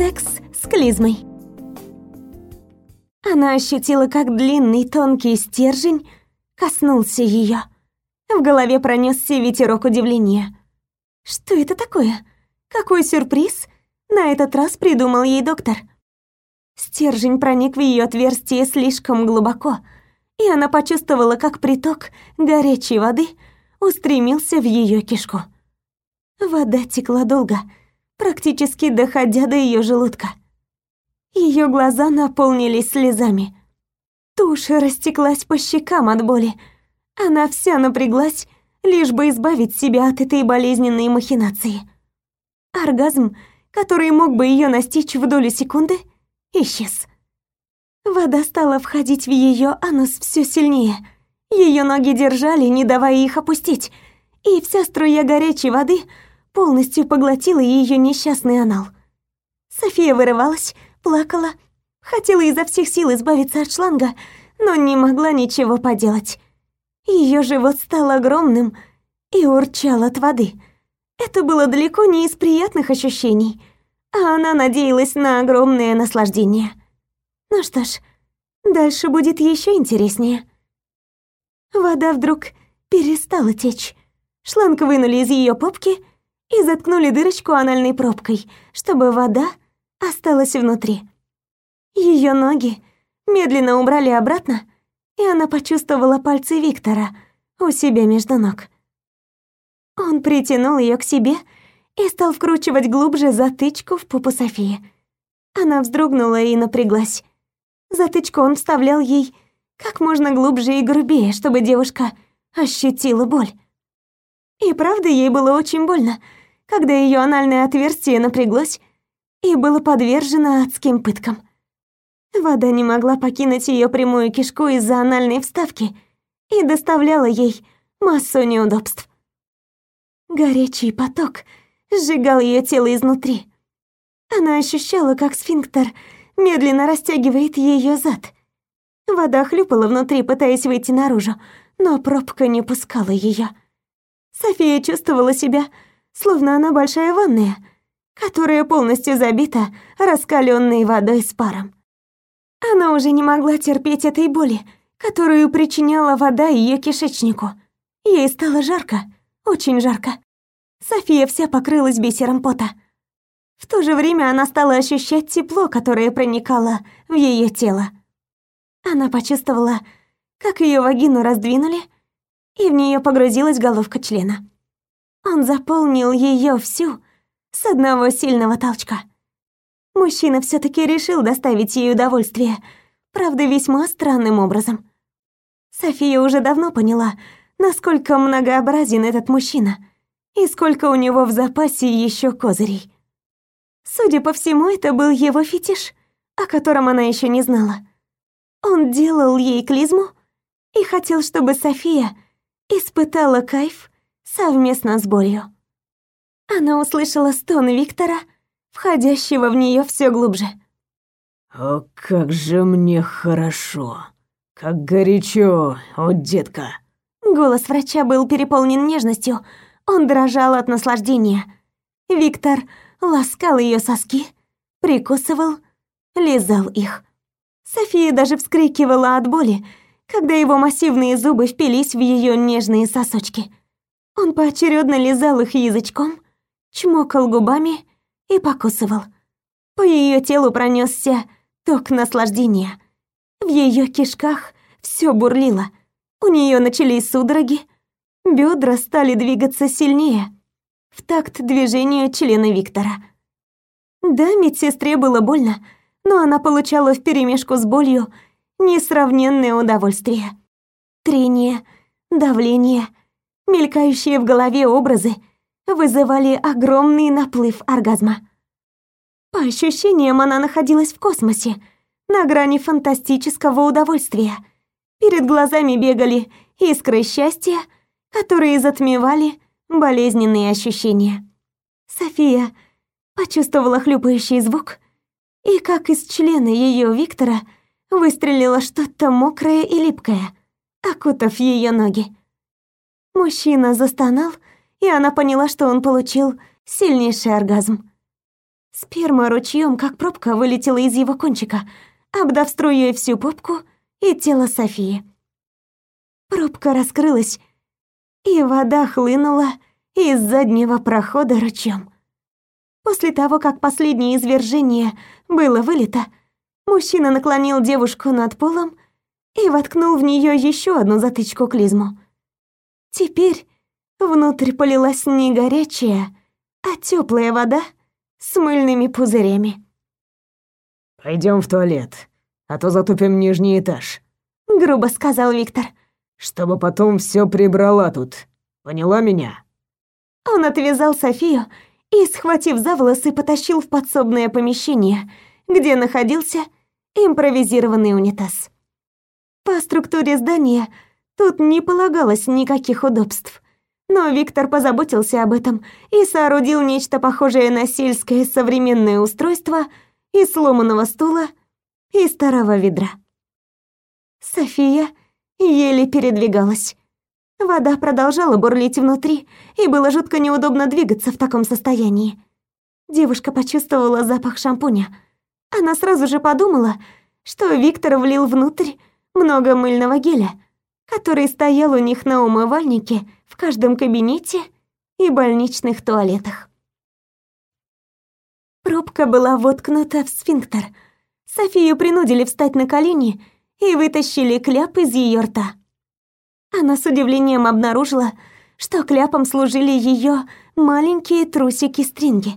Секс с клизмой. Она ощутила, как длинный тонкий стержень коснулся ее. В голове пронесся ветерок удивления. Что это такое? Какой сюрприз на этот раз придумал ей доктор? Стержень проник в ее отверстие слишком глубоко, и она почувствовала, как приток горячей воды устремился в ее кишку. Вода текла долго, практически доходя до ее желудка. Ее глаза наполнились слезами. Тушь растеклась по щекам от боли. Она вся напряглась, лишь бы избавить себя от этой болезненной махинации. Оргазм, который мог бы ее настичь в долю секунды, исчез. Вода стала входить в ее анус все сильнее. Ее ноги держали, не давая их опустить, и вся струя горячей воды полностью поглотила ее несчастный анал. София вырывалась, плакала, хотела изо всех сил избавиться от шланга, но не могла ничего поделать. Ее живот стал огромным и урчал от воды. Это было далеко не из приятных ощущений, а она надеялась на огромное наслаждение. Ну что ж, дальше будет еще интереснее. Вода вдруг перестала течь. Шланг вынули из ее попки и заткнули дырочку анальной пробкой, чтобы вода осталась внутри. Ее ноги медленно убрали обратно, и она почувствовала пальцы Виктора у себя между ног. Он притянул ее к себе и стал вкручивать глубже затычку в попу Софии. Она вздрогнула и напряглась. Затычку он вставлял ей как можно глубже и грубее, чтобы девушка ощутила боль. И правда, ей было очень больно, когда ее анальное отверстие напряглось и было подвержено адским пыткам. Вода не могла покинуть ее прямую кишку из-за анальной вставки и доставляла ей массу неудобств. Горячий поток сжигал ее тело изнутри. Она ощущала, как сфинктер медленно растягивает ее зад. Вода хлюпала внутри, пытаясь выйти наружу, но пробка не пускала ее. София чувствовала себя, словно она большая ванная, которая полностью забита раскаленной водой с паром. Она уже не могла терпеть этой боли, которую причиняла вода ее кишечнику. Ей стало жарко, очень жарко. София вся покрылась бисером пота. В то же время она стала ощущать тепло, которое проникало в ее тело. Она почувствовала, как ее вагину раздвинули, и в нее погрузилась головка члена. Он заполнил ее всю с одного сильного толчка. Мужчина все таки решил доставить ей удовольствие, правда, весьма странным образом. София уже давно поняла, насколько многообразен этот мужчина и сколько у него в запасе еще козырей. Судя по всему, это был его фетиш, о котором она еще не знала. Он делал ей клизму и хотел, чтобы София испытала кайф совместно с болью. Она услышала стон Виктора — входящего в нее все глубже. «О, как же мне хорошо! Как горячо, о, детка!» Голос врача был переполнен нежностью, он дрожал от наслаждения. Виктор ласкал ее соски, прикусывал, лизал их. София даже вскрикивала от боли, когда его массивные зубы впились в ее нежные сосочки. Он поочередно лизал их язычком, чмокал губами и покусывал. По ее телу пронесся ток наслаждения. В ее кишках все бурлило. У нее начались судороги, бедра стали двигаться сильнее, в такт движению члена Виктора. Да, медсестре было больно, но она получала вперемешку с болью несравненное удовольствие. Трение, давление, мелькающие в голове образы — вызывали огромный наплыв оргазма. По ощущениям, она находилась в космосе, на грани фантастического удовольствия. Перед глазами бегали искры счастья, которые затмевали болезненные ощущения. София почувствовала хлюпающий звук, и как из члена ее Виктора выстрелило что-то мокрое и липкое, окутав ее ноги. Мужчина застонал и она поняла, что он получил сильнейший оргазм. Сперма ручьем, как пробка, вылетела из его кончика, обдав струей всю попку и тело Софии. Пробка раскрылась, и вода хлынула из заднего прохода ручьем. После того, как последнее извержение было вылито, мужчина наклонил девушку над полом и воткнул в нее еще одну затычку клизму. Теперь внутрь полилась не горячая, а теплая вода с мыльными пузырями. Пойдем в туалет, а то затупим нижний этаж», — грубо сказал Виктор. «Чтобы потом все прибрала тут. Поняла меня?» Он отвязал Софию и, схватив за волосы, потащил в подсобное помещение, где находился импровизированный унитаз. По структуре здания тут не полагалось никаких удобств, но Виктор позаботился об этом и соорудил нечто похожее на сельское современное устройство из сломанного стула и старого ведра. София еле передвигалась. Вода продолжала бурлить внутри, и было жутко неудобно двигаться в таком состоянии. Девушка почувствовала запах шампуня. Она сразу же подумала, что Виктор влил внутрь много мыльного геля, который стоял у них на умывальнике в каждом кабинете и больничных туалетах. Пробка была воткнута в сфинктер. Софию принудили встать на колени и вытащили кляп из ее рта. Она с удивлением обнаружила, что кляпом служили ее маленькие трусики-стринги.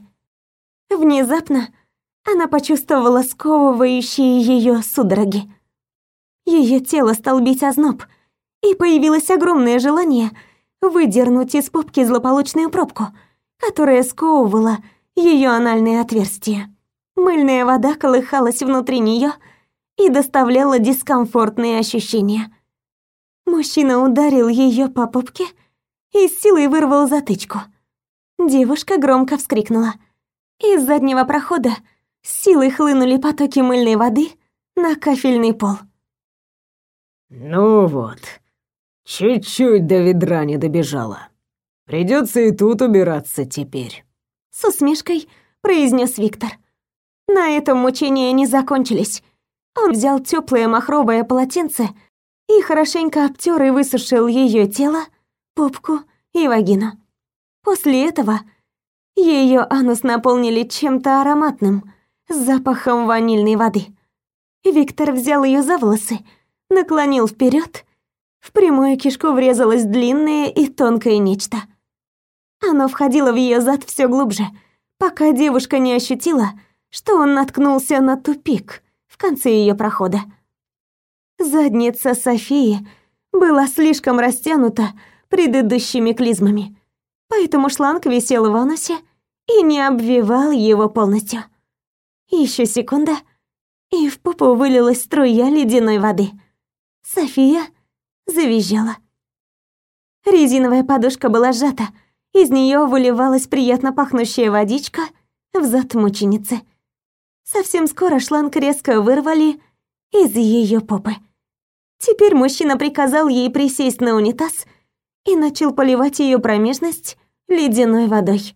Внезапно она почувствовала сковывающие ее судороги. Ее тело стал бить озноб, и появилось огромное желание выдернуть из попки злополучную пробку, которая сковывала ее анальное отверстие. Мыльная вода колыхалась внутри нее и доставляла дискомфортные ощущения. Мужчина ударил ее по попке и с силой вырвал затычку. Девушка громко вскрикнула. Из заднего прохода с силой хлынули потоки мыльной воды на кафельный пол. «Ну вот, чуть-чуть до ведра не добежала. Придется и тут убираться теперь», — с усмешкой произнес Виктор. На этом мучения не закончились. Он взял теплое махровое полотенце и хорошенько обтер и высушил ее тело, попку и вагину. После этого ее анус наполнили чем-то ароматным, с запахом ванильной воды. Виктор взял ее за волосы, наклонил вперед. В прямую кишку врезалось длинное и тонкое нечто. Оно входило в ее зад все глубже, пока девушка не ощутила, что он наткнулся на тупик в конце ее прохода. Задница Софии была слишком растянута предыдущими клизмами, поэтому шланг висел в анусе и не обвивал его полностью. Еще секунда, и в попу вылилась струя ледяной воды. София завизжала. Резиновая подушка была сжата, из нее выливалась приятно пахнущая водичка в зад мученицы. Совсем скоро шланг резко вырвали из ее попы. Теперь мужчина приказал ей присесть на унитаз и начал поливать ее промежность ледяной водой.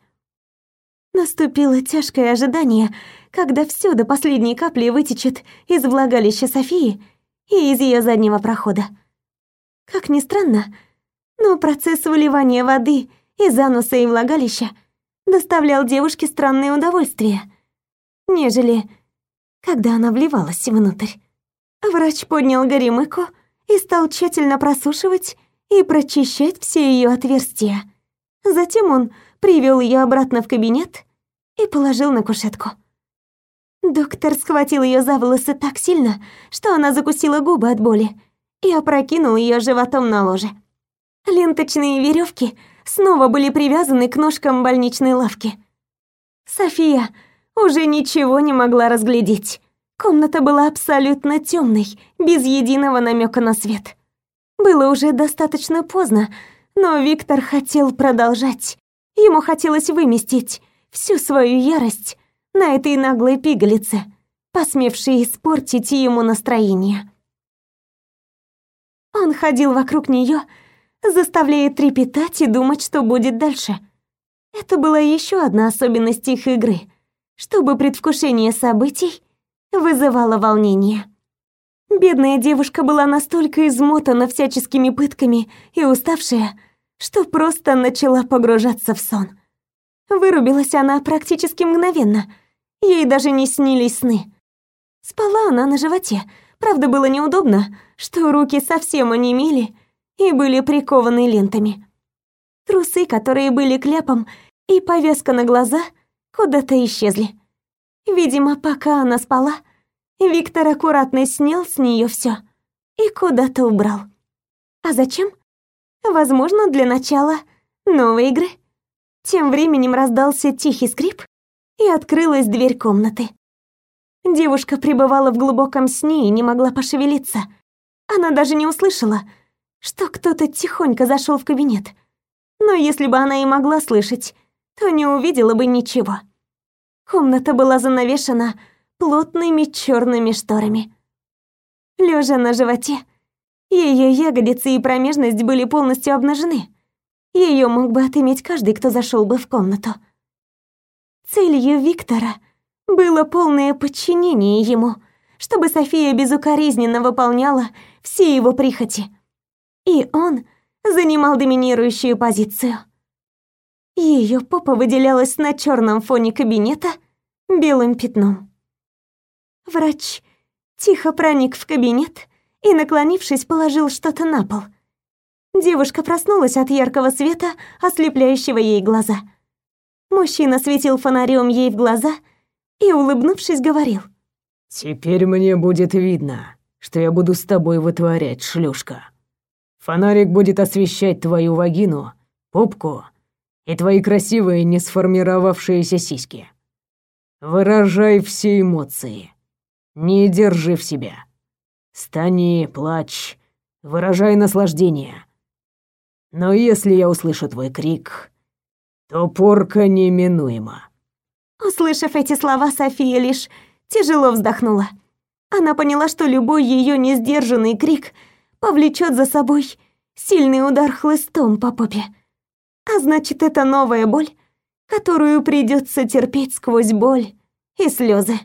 Наступило тяжкое ожидание, когда все до последней капли вытечет из влагалища Софии и из ее заднего прохода. Как ни странно, но процесс выливания воды из ануса и влагалища доставлял девушке странное удовольствие, нежели когда она вливалась внутрь. Врач поднял горемыку и стал тщательно просушивать и прочищать все ее отверстия. Затем он привел ее обратно в кабинет и положил на кушетку. Доктор схватил ее за волосы так сильно, что она закусила губы от боли и опрокинул ее животом на ложе. Ленточные веревки снова были привязаны к ножкам больничной лавки. София уже ничего не могла разглядеть. Комната была абсолютно темной, без единого намека на свет. Было уже достаточно поздно, но Виктор хотел продолжать. Ему хотелось выместить всю свою ярость на этой наглой пигалице, посмевшей испортить ему настроение. Он ходил вокруг нее, заставляя трепетать и думать, что будет дальше. Это была еще одна особенность их игры. чтобы предвкушение событий вызывало волнение. Бедная девушка была настолько измотана всяческими пытками и уставшая, что просто начала погружаться в сон. Вырубилась она практически мгновенно. Ей даже не снились сны. Спала она на животе. Правда, было неудобно, что руки совсем онемели и были прикованы лентами. Трусы, которые были кляпом, и повязка на глаза куда-то исчезли. Видимо, пока она спала, Виктор аккуратно снял с нее все и куда-то убрал. А зачем? Возможно, для начала новой игры. Тем временем раздался тихий скрип, и открылась дверь комнаты. Девушка пребывала в глубоком сне и не могла пошевелиться. Она даже не услышала, что кто-то тихонько зашел в кабинет. Но если бы она и могла слышать, то не увидела бы ничего. Комната была занавешена плотными черными шторами. Лежа на животе, ее ягодицы и промежность были полностью обнажены. Ее мог бы отыметь каждый, кто зашел бы в комнату. Целью Виктора было полное подчинение ему, чтобы София безукоризненно выполняла все его прихоти. И он занимал доминирующую позицию. Ее попа выделялась на черном фоне кабинета белым пятном. Врач тихо проник в кабинет и, наклонившись, положил что-то на пол — Девушка проснулась от яркого света, ослепляющего ей глаза. Мужчина светил фонарем ей в глаза и, улыбнувшись, говорил. «Теперь мне будет видно, что я буду с тобой вытворять, шлюшка. Фонарик будет освещать твою вагину, попку и твои красивые не сформировавшиеся сиськи. Выражай все эмоции. Не держи в себя. Стани, плачь, выражай наслаждение. Но если я услышу твой крик, то порка неминуема». Услышав эти слова, София лишь тяжело вздохнула. Она поняла, что любой ее несдержанный крик повлечет за собой сильный удар хлыстом по попе. А значит, это новая боль, которую придется терпеть сквозь боль и слезы.